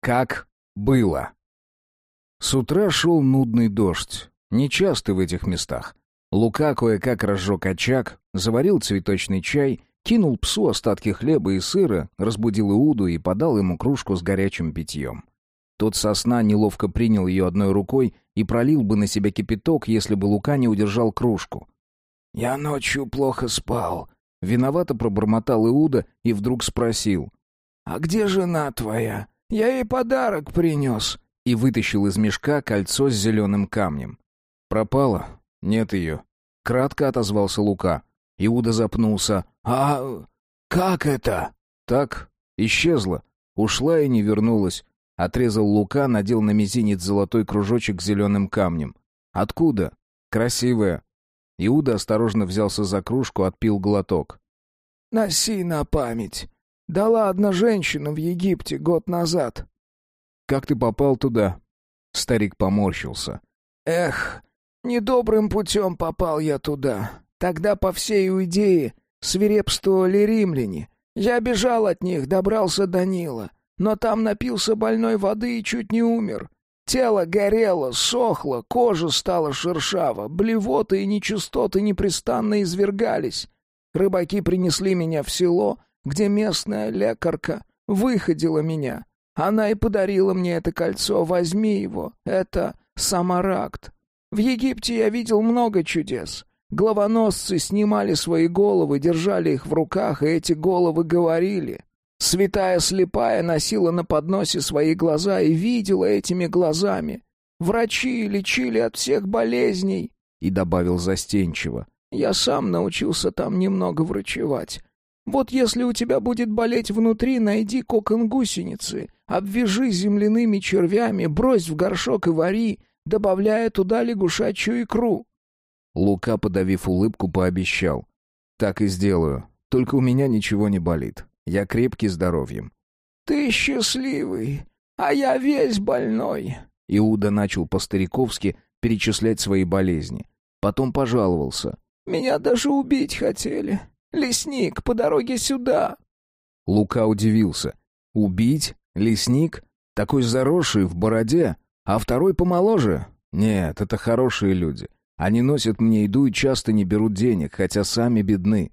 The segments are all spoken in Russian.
Как было. С утра шел нудный дождь. Нечасто в этих местах. Лука кое-как разжег очаг, заварил цветочный чай, кинул псу остатки хлеба и сыра, разбудил Иуду и подал ему кружку с горячим питьем. Тот сосна неловко принял ее одной рукой и пролил бы на себя кипяток, если бы Лука не удержал кружку. «Я ночью плохо спал», — виновато пробормотал Иуда и вдруг спросил. «А где жена твоя? Я ей подарок принес». И вытащил из мешка кольцо с зеленым камнем. «Пропала? Нет ее». Кратко отозвался Лука. Иуда запнулся. «А как это?» «Так, исчезла. Ушла и не вернулась. Отрезал Лука, надел на мизинец золотой кружочек с зеленым камнем. «Откуда?» «Красивая». Иуда осторожно взялся за кружку, отпил глоток. «Носи на память. Дала одна женщина в Египте год назад». «Как ты попал туда?» Старик поморщился. «Эх, недобрым путем попал я туда. Тогда по всей Иудее свирепствовали римляне. Я бежал от них, добрался до Нила но там напился больной воды и чуть не умер. Тело горело, сохло, кожа стала шершава, блевоты и нечистоты непрестанно извергались. Рыбаки принесли меня в село, где местная лекарка выходила меня. Она и подарила мне это кольцо, возьми его, это самаракт. В Египте я видел много чудес. Главоносцы снимали свои головы, держали их в руках, и эти головы говорили. Святая слепая носила на подносе свои глаза и видела этими глазами. Врачи лечили от всех болезней. И добавил застенчиво. Я сам научился там немного врачевать. Вот если у тебя будет болеть внутри, найди кокон гусеницы, обвяжи земляными червями, брось в горшок и вари, добавляя туда лягушачью икру. Лука, подавив улыбку, пообещал. Так и сделаю. Только у меня ничего не болит. Я крепкий здоровьем. «Ты счастливый, а я весь больной». Иуда начал по-стариковски перечислять свои болезни. Потом пожаловался. «Меня даже убить хотели. Лесник, по дороге сюда». Лука удивился. «Убить? Лесник? Такой заросший, в бороде? А второй помоложе? Нет, это хорошие люди. Они носят мне еду и часто не берут денег, хотя сами бедны».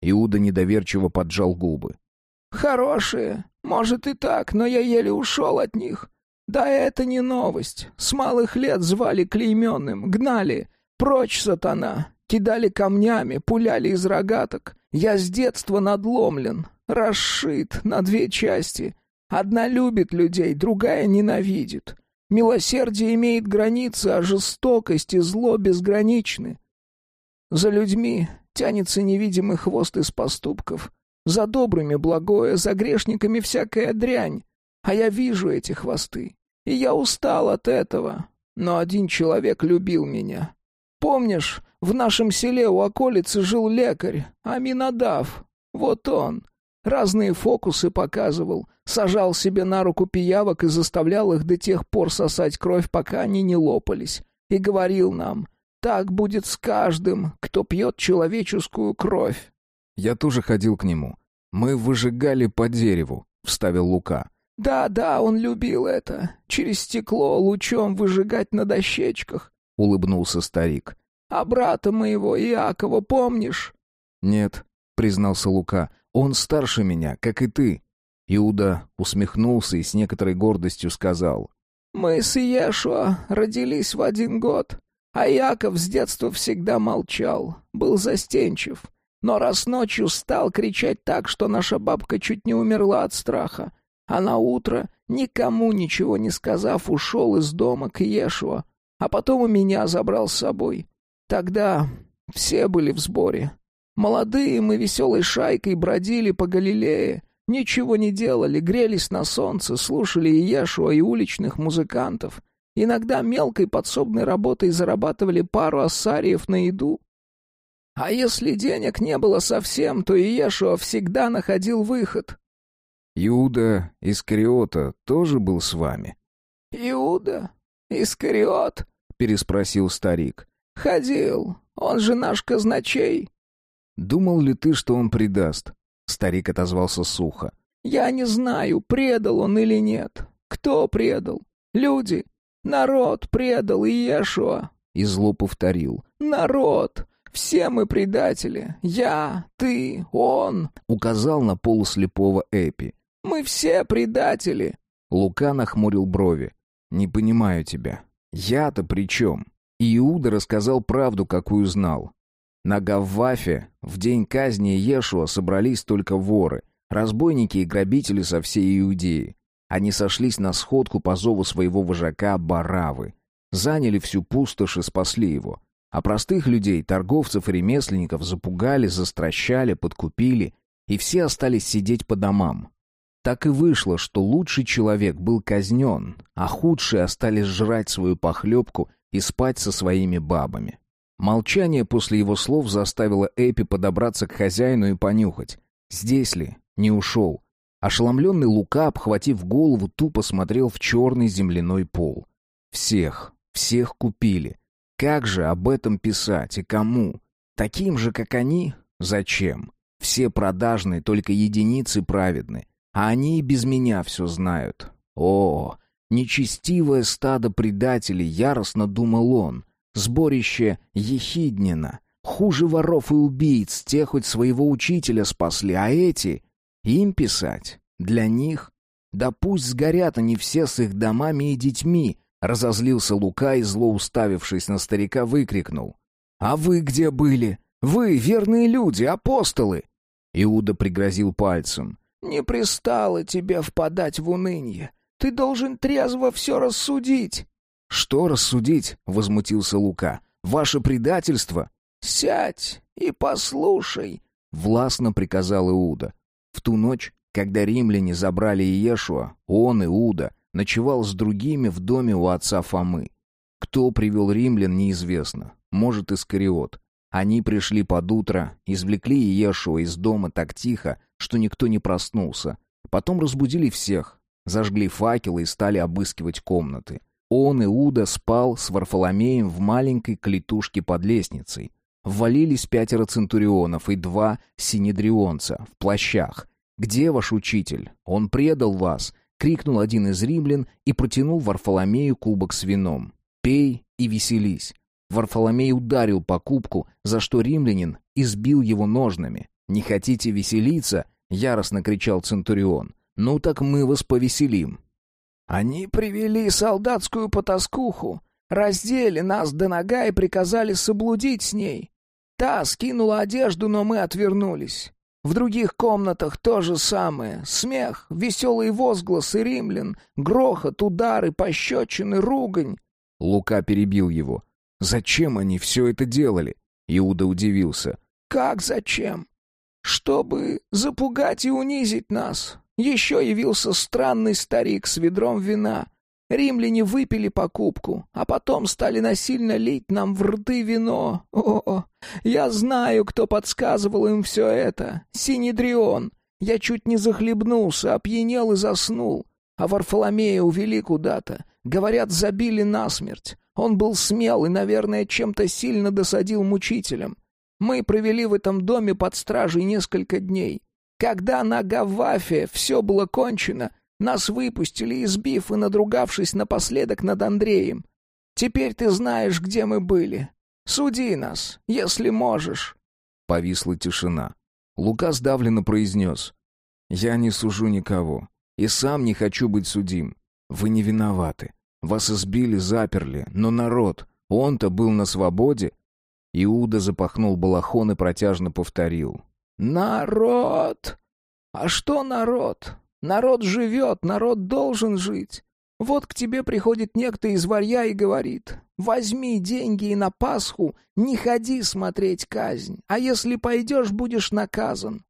Иуда недоверчиво поджал губы. «Хорошие. Может и так, но я еле ушел от них. Да это не новость. С малых лет звали клейменным, гнали. Прочь, сатана. Кидали камнями, пуляли из рогаток. Я с детства надломлен, расшит на две части. Одна любит людей, другая ненавидит. Милосердие имеет границы, а жестокость и зло безграничны. За людьми тянется невидимый хвост из поступков. За добрыми благое, за грешниками всякая дрянь. А я вижу эти хвосты, и я устал от этого. Но один человек любил меня. Помнишь, в нашем селе у околицы жил лекарь, Аминадав. Вот он. Разные фокусы показывал, сажал себе на руку пиявок и заставлял их до тех пор сосать кровь, пока они не лопались. И говорил нам, так будет с каждым, кто пьет человеческую кровь. Я тоже ходил к нему. Мы выжигали по дереву, вставил Лука. Да, да, он любил это. Через стекло лучом выжигать на дощечках, улыбнулся старик. А брата моего Иакова помнишь? Нет, признался Лука. Он старше меня, как и ты. Иуда усмехнулся и с некоторой гордостью сказал: Мы с Иешуа родились в один год, а Иаков с детства всегда молчал, был застенчив. Но раз ночью стал кричать так, что наша бабка чуть не умерла от страха, а на утро, никому ничего не сказав, ушел из дома к Ешуа, а потом и меня забрал с собой. Тогда все были в сборе. Молодые мы веселой шайкой бродили по Галилее, ничего не делали, грелись на солнце, слушали Иешуа и уличных музыкантов. Иногда мелкой подсобной работой зарабатывали пару ассариев на еду. А если денег не было совсем, то Иешуа всегда находил выход. Иуда Искариота тоже был с вами? Иуда Искариот? переспросил старик. Ходил. Он же наш казначей. Думал ли ты, что он предаст? Старик отозвался сухо. Я не знаю, предал он или нет. Кто предал? Люди. Народ предал Иешуа. И зло повторил. Народ. Все мы предатели. Я, ты, он. Указал на полуслепого Эпи. Мы все предатели. Лука нахмурил брови. «Не понимаю тебя. Я-то при чем?» Иуда рассказал правду, какую знал. На Гаввафе в день казни Ешуа собрались только воры, разбойники и грабители со всей Иудеи. Они сошлись на сходку по зову своего вожака Баравы. Заняли всю пустошь и спасли его. А простых людей, торговцев и ремесленников запугали, застращали, подкупили, и все остались сидеть по домам. Так и вышло, что лучший человек был казнен, а худшие остались жрать свою похлебку и спать со своими бабами. Молчание после его слов заставило Эпи подобраться к хозяину и понюхать. Здесь ли? Не ушел. Ошеломленный Лука, обхватив голову, тупо смотрел в черный земляной пол. Всех, всех купили. Как же об этом писать и кому? Таким же, как они? Зачем? Все продажные, только единицы праведны. А они и без меня все знают. О, нечестивое стадо предателей, яростно думал он. Сборище Ехиднина. Хуже воров и убийц, те хоть своего учителя спасли, а эти... Им писать? Для них? Да пусть сгорят они все с их домами и детьми, разозлился Лука и, зло уставившись на старика, выкрикнул. «А вы где были? Вы, верные люди, апостолы!» Иуда пригрозил пальцем. Не пристало тебе впадать в уныние. Ты должен трезво все рассудить. Что рассудить? возмутился Лука. Ваше предательство. Сядь и послушай, властно приказал Иуда. В ту ночь, когда римляне забрали Иешуа, он Иуда ночевал с другими в доме у отца Фомы. Кто привел римлян, неизвестно. Может, Искариот. Они пришли под утро, извлекли Иешуа из дома так тихо, что никто не проснулся. Потом разбудили всех, зажгли факелы и стали обыскивать комнаты. Он, Иуда, спал с Варфоломеем в маленькой клетушке под лестницей. Ввалились пятеро центурионов и два синедрионца в плащах. «Где ваш учитель? Он предал вас!» — крикнул один из римлян и протянул Варфоломею кубок с вином. «Пей и веселись!» Варфоломей ударил по кубку, за что римлянин избил его ножнами. «Не хотите веселиться?» — яростно кричал Центурион. «Ну так мы вас повеселим». «Они привели солдатскую потаскуху, раздели нас до нога и приказали соблудить с ней. Та скинула одежду, но мы отвернулись. В других комнатах то же самое. Смех, веселые возгласы римлян, грохот, удары, пощечины, ругань». Лука перебил его. Зачем они все это делали? Иуда удивился. Как зачем? Чтобы запугать и унизить нас. Еще явился странный старик с ведром вина. Римляне выпили покупку, а потом стали насильно лить нам в рты вино. О, я знаю, кто подсказывал им все это. Синедрион. Я чуть не захлебнулся, опьянел и заснул. А Варфоломея увели куда-то. Говорят, забили насмерть. Он был смел и, наверное, чем-то сильно досадил мучителям. Мы провели в этом доме под стражей несколько дней. Когда на Гавафе все было кончено, нас выпустили, избив и надругавшись напоследок над Андреем. Теперь ты знаешь, где мы были. Суди нас, если можешь». Повисла тишина. Лука сдавленно произнес. «Я не сужу никого. И сам не хочу быть судим. Вы не виноваты. Вас избили, заперли, но народ, он-то был на свободе. Иуда запахнул балахон и протяжно повторил. «Народ! А что народ? Народ живет, народ должен жить. Вот к тебе приходит некто из варья и говорит, возьми деньги и на Пасху не ходи смотреть казнь, а если пойдешь, будешь наказан.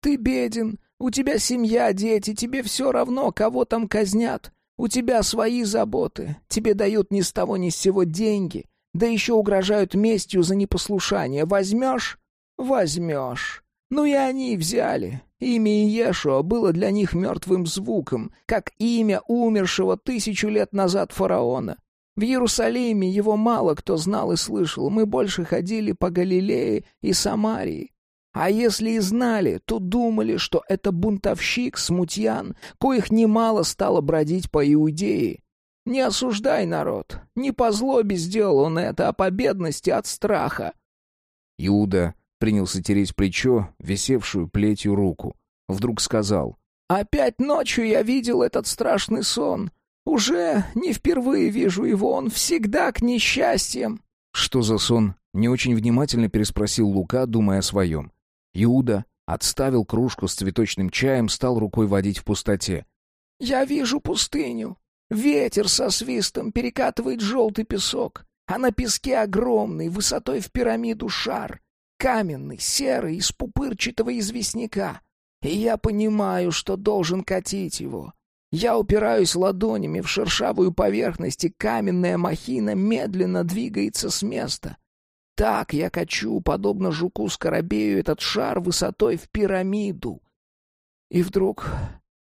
Ты беден, у тебя семья, дети, тебе все равно, кого там казнят. У тебя свои заботы, тебе дают ни с того ни с сего деньги, да еще угрожают местью за непослушание. Возьмешь? Возьмешь. Ну и они взяли. Имя Иешуа было для них мертвым звуком, как имя умершего тысячу лет назад фараона. В Иерусалиме его мало кто знал и слышал, мы больше ходили по Галилее и Самарии. А если и знали, то думали, что это бунтовщик, смутьян, коих немало стало бродить по Иудее. Не осуждай народ, не по злобе сделал он это, а по бедности от страха. Иуда принялся тереть плечо, висевшую плетью руку. Вдруг сказал. «Опять ночью я видел этот страшный сон. Уже не впервые вижу его, он всегда к несчастьям». «Что за сон?» — не очень внимательно переспросил Лука, думая о своем. Иуда отставил кружку с цветочным чаем, стал рукой водить в пустоте. «Я вижу пустыню. Ветер со свистом перекатывает желтый песок, а на песке огромный, высотой в пирамиду шар, каменный, серый, из пупырчатого известняка. И я понимаю, что должен катить его. Я упираюсь ладонями в шершавую поверхность, и каменная махина медленно двигается с места. Так я качу, подобно жуку-скоробею, этот шар высотой в пирамиду. И вдруг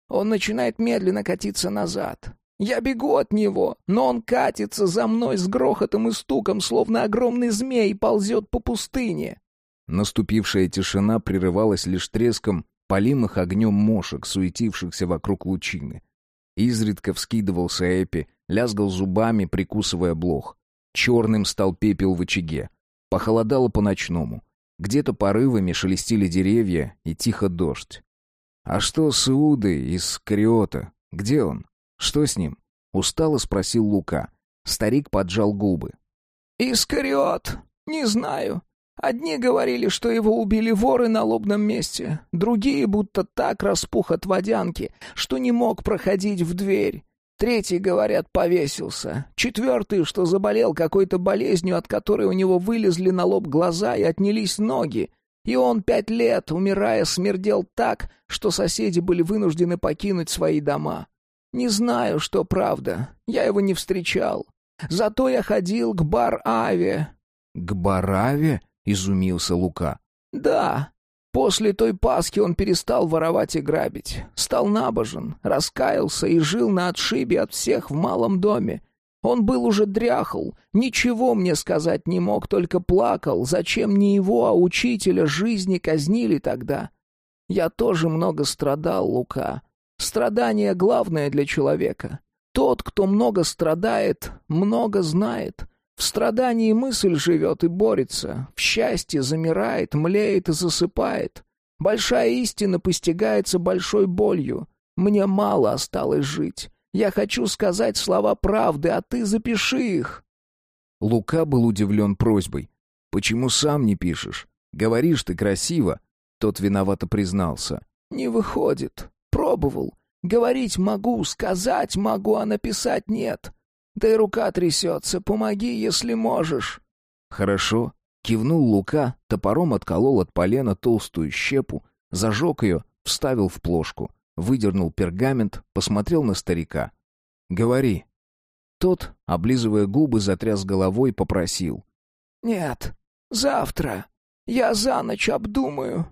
он начинает медленно катиться назад. Я бегу от него, но он катится за мной с грохотом и стуком, словно огромный змей ползет по пустыне. Наступившая тишина прерывалась лишь треском полимых огнем мошек, суетившихся вокруг лучины. Изредка вскидывался Эпи, лязгал зубами, прикусывая блох. Черным стал пепел в очаге. Похолодало по-ночному. Где-то порывами шелестили деревья и тихо дождь. «А что с Иудой из Кариота? Где он? Что с ним?» — устало спросил Лука. Старик поджал губы. «Искариот? Не знаю. Одни говорили, что его убили воры на лобном месте, другие будто так распух от водянки, что не мог проходить в дверь. Третий, говорят, повесился. Четвертый, что заболел какой-то болезнью, от которой у него вылезли на лоб глаза и отнялись ноги. И он пять лет, умирая, смердел так, что соседи были вынуждены покинуть свои дома. Не знаю, что правда. Я его не встречал. Зато я ходил к Бар-Аве. — К Бар-Аве? — изумился Лука. «Да. После той Пасхи он перестал воровать и грабить. Стал набожен, раскаялся и жил на отшибе от всех в малом доме. Он был уже дряхл, ничего мне сказать не мог, только плакал, зачем не его, а учителя жизни казнили тогда. Я тоже много страдал, Лука. Страдание главное для человека. Тот, кто много страдает, много знает. В страдании мысль живет и борется, в счастье замирает, млеет и засыпает. Большая истина постигается большой болью. Мне мало осталось жить. Я хочу сказать слова правды, а ты запиши их». Лука был удивлен просьбой. «Почему сам не пишешь? Говоришь ты красиво». Тот виновато признался. «Не выходит. Пробовал. Говорить могу, сказать могу, а написать нет. Да и рука трясется, помоги, если можешь». «Хорошо», — кивнул Лука, топором отколол от полена толстую щепу, зажег ее, вставил в плошку, выдернул пергамент, посмотрел на старика. «Говори». Тот, облизывая губы, затряс головой, попросил. «Нет, завтра. Я за ночь обдумаю.